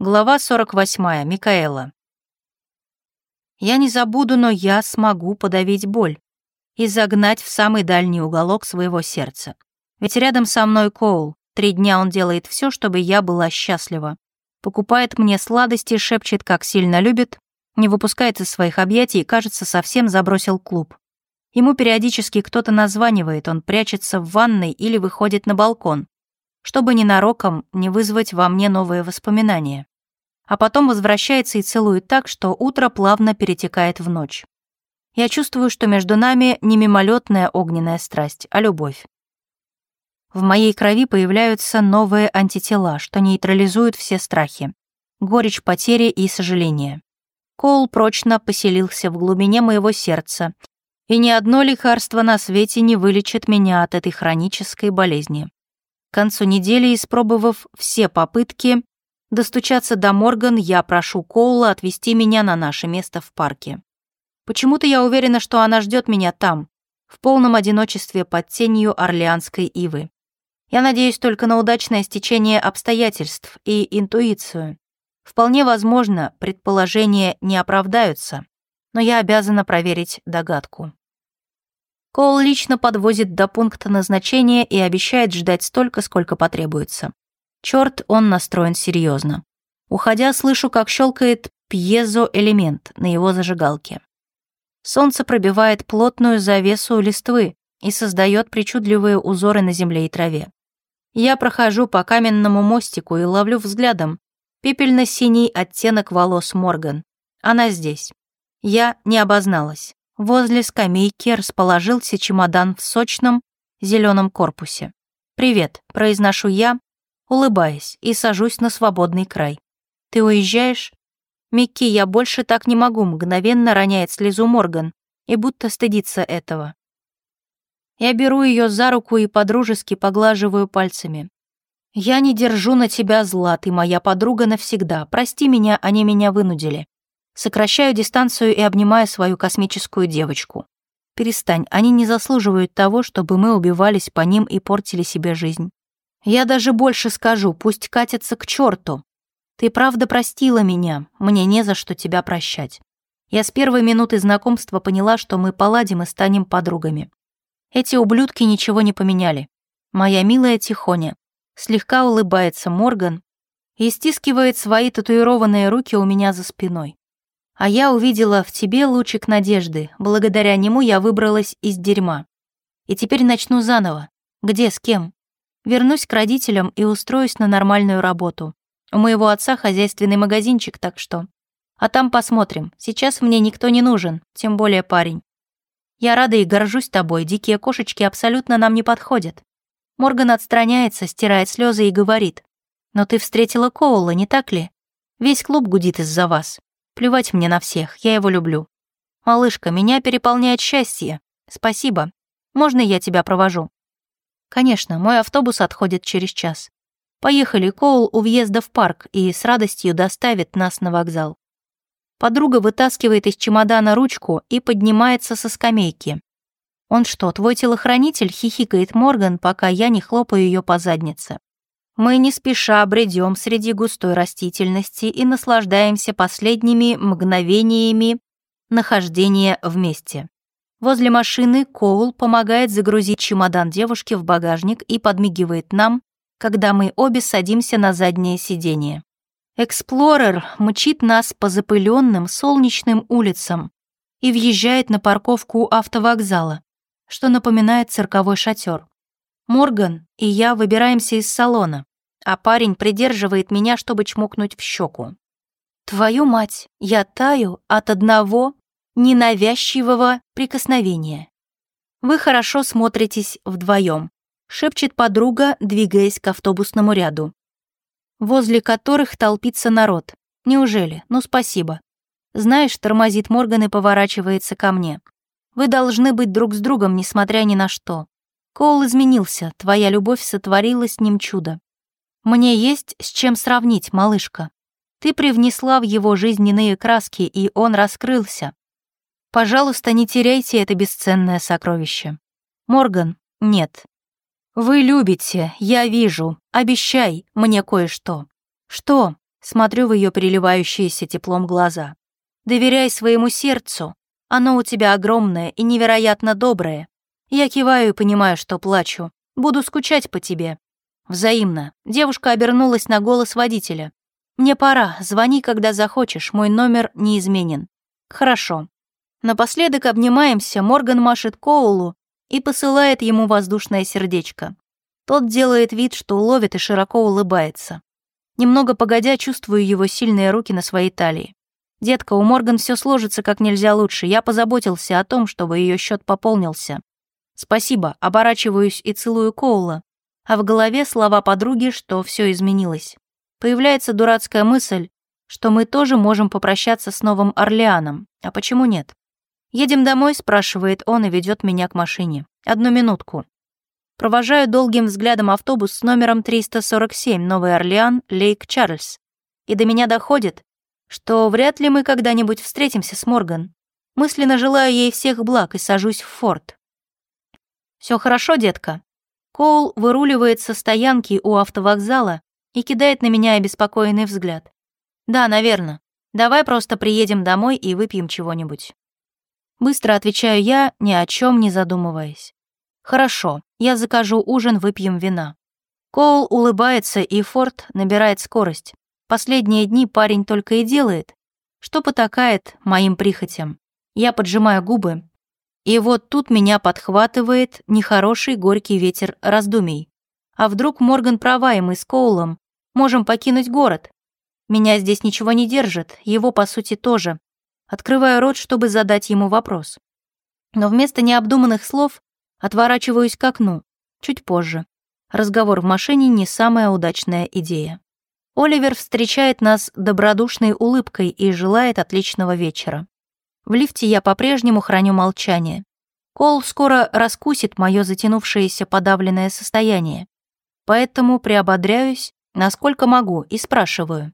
Глава 48. Микаэла. Я не забуду, но я смогу подавить боль и загнать в самый дальний уголок своего сердца. Ведь рядом со мной Коул. Три дня он делает все, чтобы я была счастлива. Покупает мне сладости, шепчет, как сильно любит, не выпускает из своих объятий и, кажется, совсем забросил клуб. Ему периодически кто-то названивает, он прячется в ванной или выходит на балкон, чтобы ненароком не вызвать во мне новые воспоминания. А потом возвращается и целует так, что утро плавно перетекает в ночь. Я чувствую, что между нами не мимолетная огненная страсть, а любовь. В моей крови появляются новые антитела, что нейтрализуют все страхи, горечь потери и сожаления. Коул прочно поселился в глубине моего сердца, и ни одно лекарство на свете не вылечит меня от этой хронической болезни. К концу недели, испробовав все попытки достучаться до Морган, я прошу Коула отвезти меня на наше место в парке. Почему-то я уверена, что она ждет меня там, в полном одиночестве под тенью Орлеанской ивы. Я надеюсь только на удачное стечение обстоятельств и интуицию. Вполне возможно, предположения не оправдаются, но я обязана проверить догадку. Коул лично подвозит до пункта назначения и обещает ждать столько, сколько потребуется. Черт, он настроен серьезно. Уходя, слышу, как щелкает пьезоэлемент на его зажигалке. Солнце пробивает плотную завесу листвы и создает причудливые узоры на земле и траве. Я прохожу по каменному мостику и ловлю взглядом пепельно-синий оттенок волос Морган. Она здесь. Я не обозналась. Возле скамейки расположился чемодан в сочном зеленом корпусе. «Привет», — произношу я, улыбаясь, и сажусь на свободный край. «Ты уезжаешь?» «Микки, я больше так не могу», — мгновенно роняет слезу Морган и будто стыдится этого. Я беру ее за руку и подружески поглаживаю пальцами. «Я не держу на тебя зла, ты моя подруга навсегда. Прости меня, они меня вынудили. Сокращаю дистанцию и обнимаю свою космическую девочку. Перестань, они не заслуживают того, чтобы мы убивались по ним и портили себе жизнь. Я даже больше скажу, пусть катятся к черту. Ты правда простила меня, мне не за что тебя прощать. Я с первой минуты знакомства поняла, что мы поладим и станем подругами. Эти ублюдки ничего не поменяли. Моя милая Тихоня. Слегка улыбается Морган и стискивает свои татуированные руки у меня за спиной. А я увидела в тебе лучик надежды, благодаря нему я выбралась из дерьма. И теперь начну заново. Где, с кем? Вернусь к родителям и устроюсь на нормальную работу. У моего отца хозяйственный магазинчик, так что... А там посмотрим. Сейчас мне никто не нужен, тем более парень. Я рада и горжусь тобой, дикие кошечки абсолютно нам не подходят. Морган отстраняется, стирает слезы и говорит. Но ты встретила Коула, не так ли? Весь клуб гудит из-за вас. Плевать мне на всех, я его люблю. Малышка, меня переполняет счастье. Спасибо. Можно я тебя провожу? Конечно, мой автобус отходит через час. Поехали, Коул у въезда в парк и с радостью доставит нас на вокзал. Подруга вытаскивает из чемодана ручку и поднимается со скамейки. «Он что, твой телохранитель?» — хихикает Морган, пока я не хлопаю ее по заднице. Мы не спеша бредем среди густой растительности и наслаждаемся последними мгновениями нахождения вместе. Возле машины Коул помогает загрузить чемодан девушки в багажник и подмигивает нам, когда мы обе садимся на заднее сиденье. Эксплорер мчит нас по запыленным солнечным улицам и въезжает на парковку автовокзала, что напоминает цирковой шатер. Морган и я выбираемся из салона а парень придерживает меня, чтобы чмокнуть в щеку. Твою мать, я таю от одного ненавязчивого прикосновения. Вы хорошо смотритесь вдвоем, шепчет подруга, двигаясь к автобусному ряду, возле которых толпится народ. Неужели? Ну, спасибо. Знаешь, тормозит Морган и поворачивается ко мне. Вы должны быть друг с другом, несмотря ни на что. Коул изменился, твоя любовь сотворила с ним чудо. Мне есть с чем сравнить, малышка. Ты привнесла в его жизненные краски, и он раскрылся. Пожалуйста, не теряйте это бесценное сокровище. Морган, нет. Вы любите, я вижу. Обещай мне кое-что. Что? Смотрю в ее переливающиеся теплом глаза. «Доверяй своему сердцу. Оно у тебя огромное и невероятно доброе. Я киваю и понимаю, что плачу. Буду скучать по тебе». Взаимно. Девушка обернулась на голос водителя. «Мне пора. Звони, когда захочешь. Мой номер неизменен». «Хорошо». Напоследок обнимаемся, Морган машет Коулу и посылает ему воздушное сердечко. Тот делает вид, что ловит и широко улыбается. Немного погодя, чувствую его сильные руки на своей талии. «Детка, у Морган все сложится как нельзя лучше. Я позаботился о том, чтобы ее счет пополнился. Спасибо, оборачиваюсь и целую Коула. А в голове слова подруги, что все изменилось. Появляется дурацкая мысль, что мы тоже можем попрощаться с Новым Орлеаном. А почему нет? «Едем домой?» — спрашивает он и ведет меня к машине. «Одну минутку». Провожаю долгим взглядом автобус с номером 347 Новый Орлеан, Лейк Чарльз. И до меня доходит, что вряд ли мы когда-нибудь встретимся с Морган. Мысленно желаю ей всех благ и сажусь в форт. Все хорошо, детка?» Коул выруливает со стоянки у автовокзала и кидает на меня обеспокоенный взгляд. «Да, наверное. Давай просто приедем домой и выпьем чего-нибудь». Быстро отвечаю я, ни о чем не задумываясь. «Хорошо, я закажу ужин, выпьем вина». Коул улыбается, и Форд набирает скорость. Последние дни парень только и делает, что потакает моим прихотям. Я поджимаю губы, и вот тут меня подхватывает нехороший горький ветер раздумий. А вдруг Морган права, и мы с Коулом можем покинуть город? Меня здесь ничего не держит, его, по сути, тоже. Открываю рот, чтобы задать ему вопрос. Но вместо необдуманных слов отворачиваюсь к окну. Чуть позже. Разговор в машине не самая удачная идея. Оливер встречает нас добродушной улыбкой и желает отличного вечера. В лифте я по-прежнему храню молчание. Кол скоро раскусит мое затянувшееся подавленное состояние. Поэтому приободряюсь, насколько могу, и спрашиваю.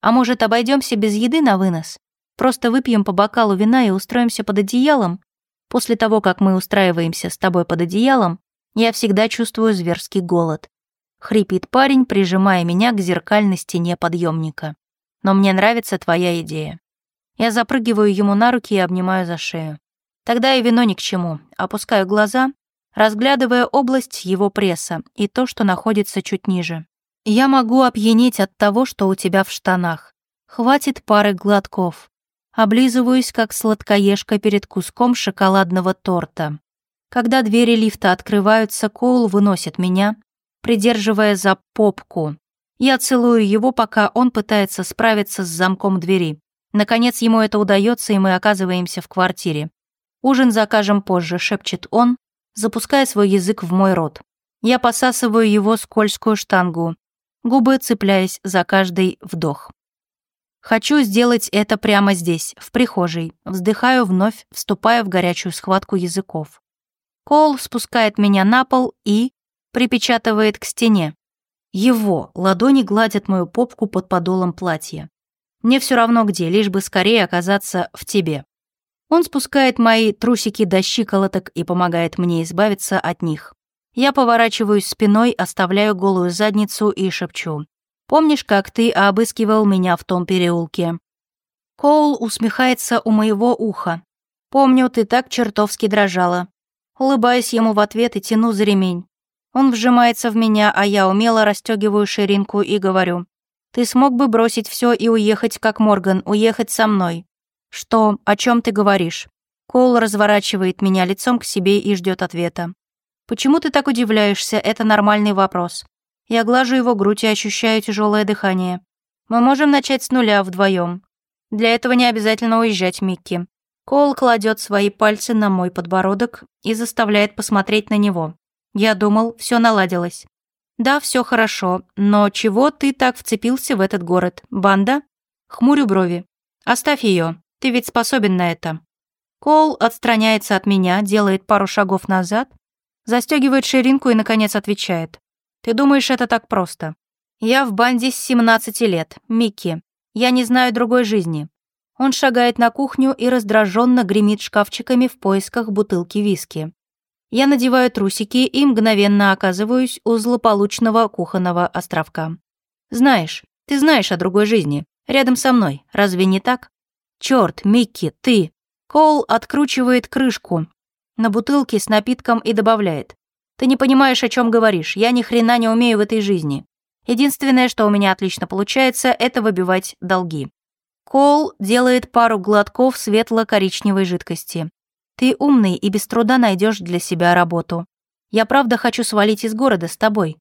А может, обойдемся без еды на вынос? Просто выпьем по бокалу вина и устроимся под одеялом. После того, как мы устраиваемся с тобой под одеялом, я всегда чувствую зверский голод. Хрипит парень, прижимая меня к зеркальной стене подъемника. Но мне нравится твоя идея. Я запрыгиваю ему на руки и обнимаю за шею. Тогда и вино ни к чему. Опускаю глаза, разглядывая область его пресса и то, что находится чуть ниже. Я могу опьянеть от того, что у тебя в штанах. Хватит пары глотков. Облизываюсь, как сладкоежка перед куском шоколадного торта. Когда двери лифта открываются, Коул выносит меня, придерживая за попку. Я целую его, пока он пытается справиться с замком двери. Наконец ему это удается, и мы оказываемся в квартире. «Ужин закажем позже», — шепчет он, запуская свой язык в мой рот. Я посасываю его скользкую штангу, губы цепляясь за каждый вдох. Хочу сделать это прямо здесь, в прихожей. Вздыхаю вновь, вступая в горячую схватку языков. Кол спускает меня на пол и припечатывает к стене. Его ладони гладят мою попку под подолом платья. Мне все равно где, лишь бы скорее оказаться в тебе. Он спускает мои трусики до щиколоток и помогает мне избавиться от них. Я поворачиваюсь спиной, оставляю голую задницу и шепчу. Помнишь, как ты обыскивал меня в том переулке?» Коул усмехается у моего уха. «Помню, ты так чертовски дрожала». Улыбаюсь ему в ответ и тяну за ремень. Он вжимается в меня, а я умело расстегиваю ширинку и говорю. «Ты смог бы бросить все и уехать, как Морган, уехать со мной?» «Что? О чем ты говоришь?» Коул разворачивает меня лицом к себе и ждет ответа. «Почему ты так удивляешься? Это нормальный вопрос. Я глажу его грудь и ощущаю тяжелое дыхание. Мы можем начать с нуля вдвоем. Для этого не обязательно уезжать, Микки. Коул кладет свои пальцы на мой подбородок и заставляет посмотреть на него. Я думал, все наладилось. Да, все хорошо, но чего ты так вцепился в этот город? Банда? Хмурю брови. Оставь ее, ты ведь способен на это. Коул отстраняется от меня, делает пару шагов назад, застегивает ширинку и, наконец, отвечает. Ты думаешь, это так просто? Я в банде с 17 лет, Микки. Я не знаю другой жизни. Он шагает на кухню и раздраженно гремит шкафчиками в поисках бутылки виски. Я надеваю трусики и мгновенно оказываюсь у злополучного кухонного островка. Знаешь, Ты знаешь о другой жизни. Рядом со мной. Разве не так? Черт, Микки, ты. Коул откручивает крышку на бутылке с напитком и добавляет. Ты не понимаешь, о чем говоришь. Я ни хрена не умею в этой жизни. Единственное, что у меня отлично получается, это выбивать долги. Кол делает пару глотков светло-коричневой жидкости. Ты умный и без труда найдешь для себя работу. Я правда хочу свалить из города с тобой.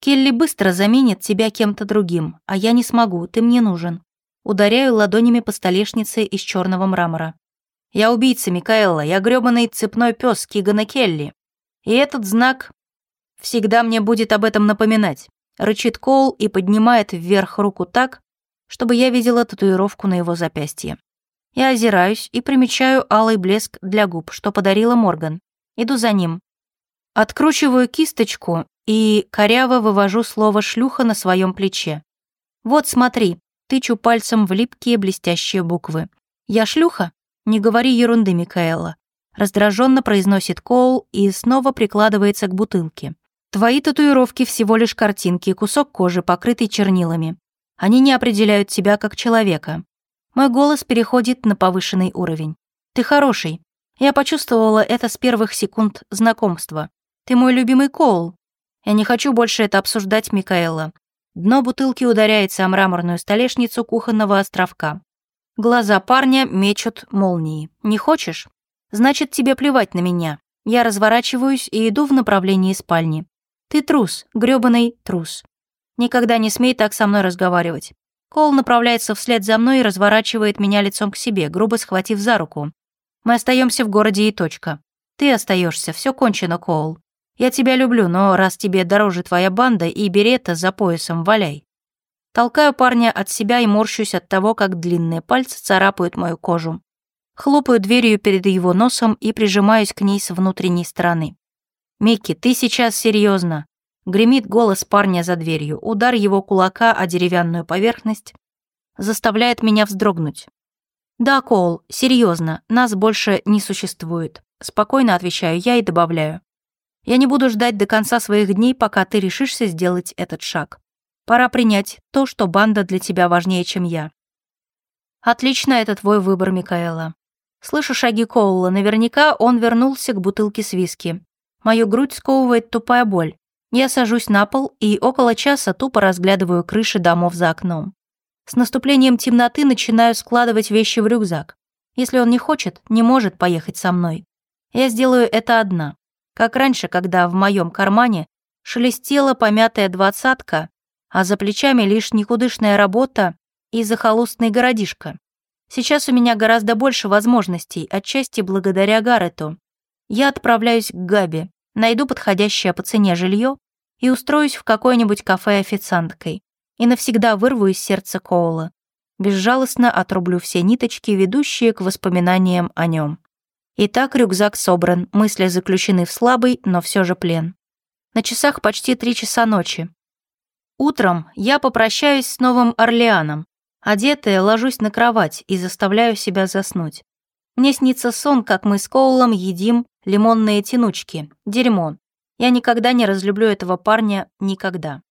Келли быстро заменит тебя кем-то другим, а я не смогу, ты мне нужен. Ударяю ладонями по столешнице из черного мрамора. Я убийца, Микаэла, я грёбаный цепной пес Кигана Келли. И этот знак всегда мне будет об этом напоминать. Рычит Коул и поднимает вверх руку так, чтобы я видела татуировку на его запястье. Я озираюсь и примечаю алый блеск для губ, что подарила Морган. Иду за ним. Откручиваю кисточку и коряво вывожу слово «шлюха» на своем плече. «Вот смотри», тычу пальцем в липкие блестящие буквы. «Я шлюха? Не говори ерунды, Микаэла. Раздраженно произносит Коул и снова прикладывается к бутылке. Твои татуировки всего лишь картинки, кусок кожи, покрытый чернилами. Они не определяют тебя как человека. Мой голос переходит на повышенный уровень. Ты хороший. Я почувствовала это с первых секунд знакомства. Ты мой любимый Коул. Я не хочу больше это обсуждать, Микаэла. Дно бутылки ударяется о мраморную столешницу кухонного островка. Глаза парня мечут молнии. Не хочешь? Значит, тебе плевать на меня. Я разворачиваюсь и иду в направлении спальни. Ты трус, грёбаный трус. Никогда не смей так со мной разговаривать. Кол направляется вслед за мной и разворачивает меня лицом к себе, грубо схватив за руку. Мы остаемся в городе и точка. Ты остаешься, все кончено, Коул. Я тебя люблю, но раз тебе дороже твоя банда и берета за поясом, валяй. Толкаю парня от себя и морщусь от того, как длинные пальцы царапают мою кожу. Хлопаю дверью перед его носом и прижимаюсь к ней с внутренней стороны. «Микки, ты сейчас серьезно? Гремит голос парня за дверью. Удар его кулака о деревянную поверхность заставляет меня вздрогнуть. «Да, Коул, серьезно, нас больше не существует», — спокойно отвечаю я и добавляю. «Я не буду ждать до конца своих дней, пока ты решишься сделать этот шаг. Пора принять то, что банда для тебя важнее, чем я». «Отлично, это твой выбор, Микаэла. Слышу шаги Коула, наверняка он вернулся к бутылке с виски. Мою грудь сковывает тупая боль. Я сажусь на пол и около часа тупо разглядываю крыши домов за окном. С наступлением темноты начинаю складывать вещи в рюкзак. Если он не хочет, не может поехать со мной. Я сделаю это одна. Как раньше, когда в моем кармане шелестела помятая двадцатка, а за плечами лишь никудышная работа и захолустный городишко. Сейчас у меня гораздо больше возможностей, отчасти благодаря Гаррету. Я отправляюсь к Габи, найду подходящее по цене жилье и устроюсь в какое-нибудь кафе официанткой. И навсегда вырву из сердца Коула. Безжалостно отрублю все ниточки, ведущие к воспоминаниям о нем. Итак, рюкзак собран, мысли заключены в слабый, но все же плен. На часах почти три часа ночи. Утром я попрощаюсь с Новым Орлеаном, Одетая, ложусь на кровать и заставляю себя заснуть. Мне снится сон, как мы с Коулом едим лимонные тянучки. Дерьмо. Я никогда не разлюблю этого парня, никогда.